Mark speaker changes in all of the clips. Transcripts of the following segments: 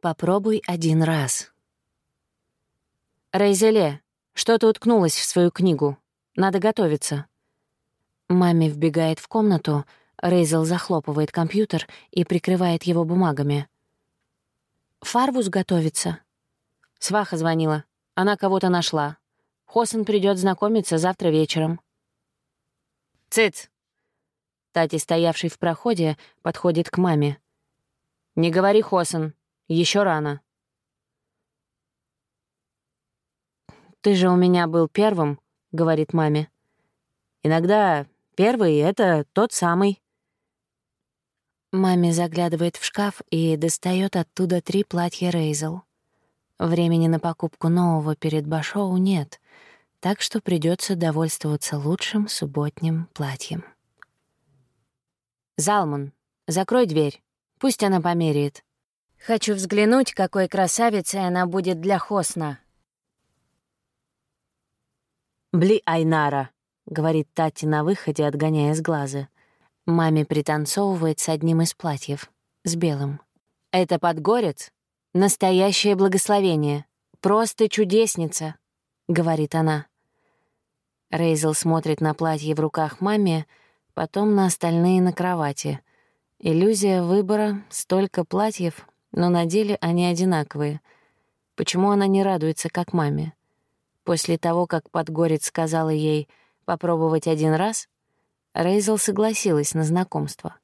Speaker 1: Попробуй один раз. Рейзеле, что ты уткнулась в свою книгу? Надо готовиться. Маме вбегает в комнату, Рейзел захлопывает компьютер и прикрывает его бумагами. «Фарвус готовится?» Сваха звонила. Она кого-то нашла. Хосен придет знакомиться завтра вечером. «Цыц!» Тати, стоявший в проходе, подходит к маме. «Не говори, Хосен, еще рано». «Ты же у меня был первым», — говорит маме. «Иногда первый — это тот самый». Маме заглядывает в шкаф и достает оттуда три платья Рейзел. Времени на покупку нового перед Башоу нет, так что придется довольствоваться лучшим субботним платьем. «Залман, закрой дверь. Пусть она померяет. Хочу взглянуть, какой красавицей она будет для Хосна». «Бли Айнара», — говорит Тати на выходе, отгоняя с глаза. Маме пританцовывает с одним из платьев, с белым. «Это подгорец? Настоящее благословение. Просто чудесница», — говорит она. Рейзел смотрит на платье в руках маме, потом на остальные на кровати. Иллюзия выбора, столько платьев, но на деле они одинаковые. Почему она не радуется, как маме? После того, как Подгорец сказала ей попробовать один раз, Рейзел согласилась на знакомство.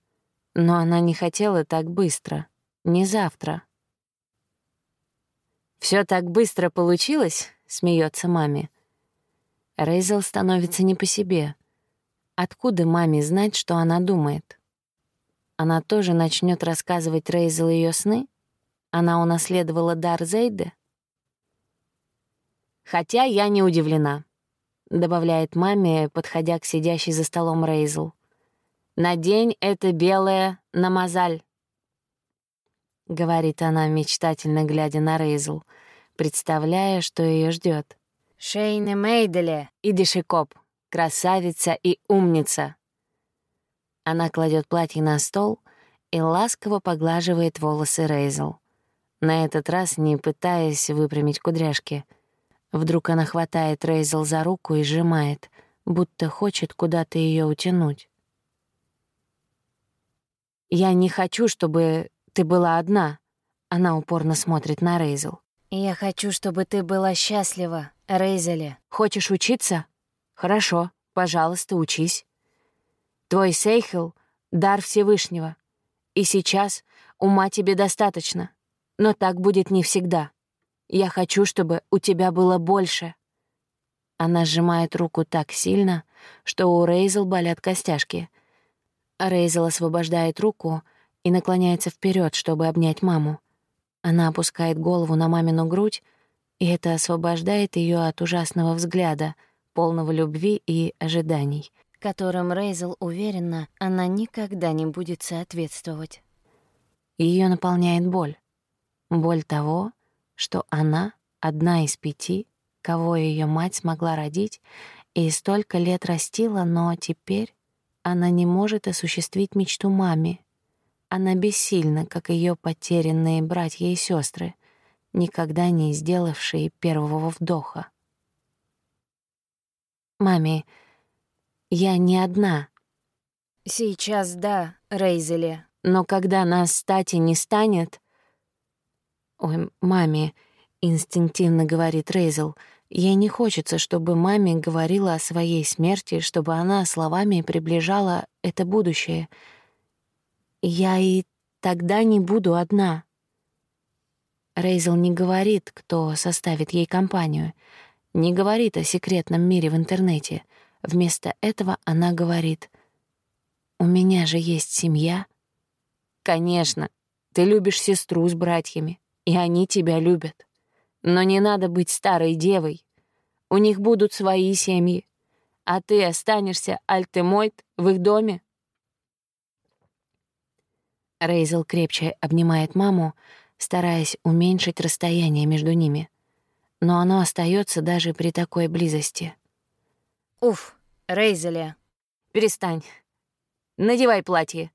Speaker 1: Но она не хотела так быстро, не завтра. Все так быстро получилось?» — смеется маме. Рейзел становится не по себе. Откуда маме знать, что она думает? Она тоже начнет рассказывать Рейзел ее сны? Она унаследовала дар Зейды? «Хотя я не удивлена», — добавляет маме, подходя к сидящей за столом Рейзел. «Надень это белое на мозаль», — говорит она, мечтательно глядя на Рейзел, представляя, что ее ждет. Шейне Мейделе и Дешикоп, красавица и умница. Она кладет платье на стол и ласково поглаживает волосы Рейзел, на этот раз не пытаясь выпрямить кудряшки. Вдруг она хватает Рейзел за руку и сжимает, будто хочет куда-то ее утянуть. «Я не хочу, чтобы ты была одна», — она упорно смотрит на Рейзел. «Я хочу, чтобы ты была счастлива», Рейзеле, хочешь учиться? Хорошо, пожалуйста, учись. Твой Сейхел — дар Всевышнего. И сейчас ума тебе достаточно. Но так будет не всегда. Я хочу, чтобы у тебя было больше. Она сжимает руку так сильно, что у Рейзел болят костяшки. Рейзел освобождает руку и наклоняется вперед, чтобы обнять маму. Она опускает голову на мамину грудь, и это освобождает ее от ужасного взгляда, полного любви и ожиданий, которым Рейзел уверена, она никогда не будет соответствовать. Ее наполняет боль. Боль того, что она одна из пяти, кого ее мать смогла родить, и столько лет растила, но теперь она не может осуществить мечту маме. Она бессильна, как ее потерянные братья и сестры — никогда не сделавшие первого вдоха. «Маме, я не одна». «Сейчас да, Рейзеле. Но когда нас стати не станет...» «Ой, маме», — инстинктивно говорит Рейзел, «ей не хочется, чтобы маме говорила о своей смерти, чтобы она словами приближала это будущее. Я и тогда не буду одна». Рейзел не говорит, кто составит ей компанию, не говорит о секретном мире в интернете. Вместо этого она говорит, «У меня же есть семья». «Конечно, ты любишь сестру с братьями, и они тебя любят. Но не надо быть старой девой. У них будут свои семьи, а ты останешься альтемойт в их доме». Рейзел крепче обнимает маму, стараясь уменьшить расстояние между ними. Но оно остается даже при такой близости. «Уф, Рейзеле, перестань. Надевай платье.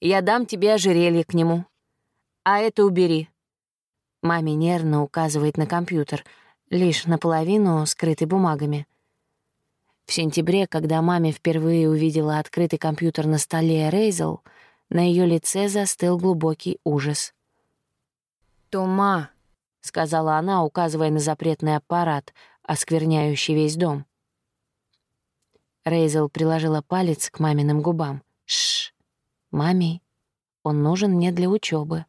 Speaker 1: Я дам тебе ожерелье к нему. А это убери. Маме нервно указывает на компьютер, лишь наполовину скрытый бумагами. В сентябре, когда маме впервые увидела открытый компьютер на столе Рейзел, на ее лице застыл глубокий ужас.
Speaker 2: «Тума», —
Speaker 1: сказала она, указывая на запретный аппарат, оскверняющий весь дом. Рейзел приложила палец к маминым губам. Шш, маме, он нужен мне для учебы.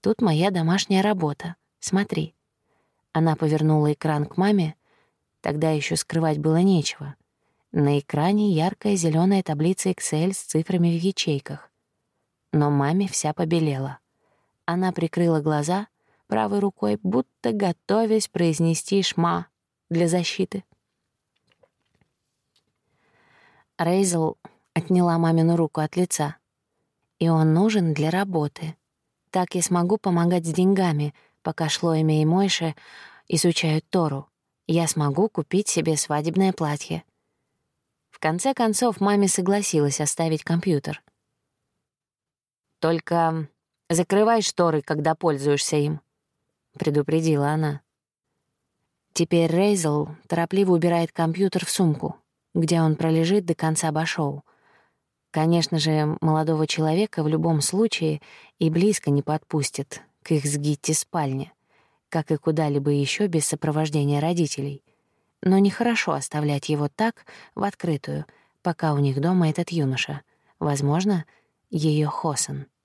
Speaker 1: Тут моя домашняя работа. Смотри». Она повернула экран к маме. Тогда еще скрывать было нечего. На экране яркая зеленая таблица Excel с цифрами в ячейках. Но маме вся побелела. Она прикрыла глаза правой рукой, будто готовясь произнести «шма» для защиты. Рейзел отняла мамину руку от лица. «И он нужен для работы. Так я смогу помогать с деньгами, пока Шлойме и Мойше изучают Тору. Я смогу купить себе свадебное платье». В конце концов, маме согласилась оставить компьютер. «Только закрывай шторы, когда пользуешься им», — предупредила она. Теперь Рейзел торопливо убирает компьютер в сумку, где он пролежит до конца башоу. Конечно же, молодого человека в любом случае и близко не подпустят к их с Гитти спальне, как и куда-либо еще без сопровождения родителей. Но нехорошо оставлять его так, в открытую, пока у них дома этот юноша. Возможно, ее Хосан —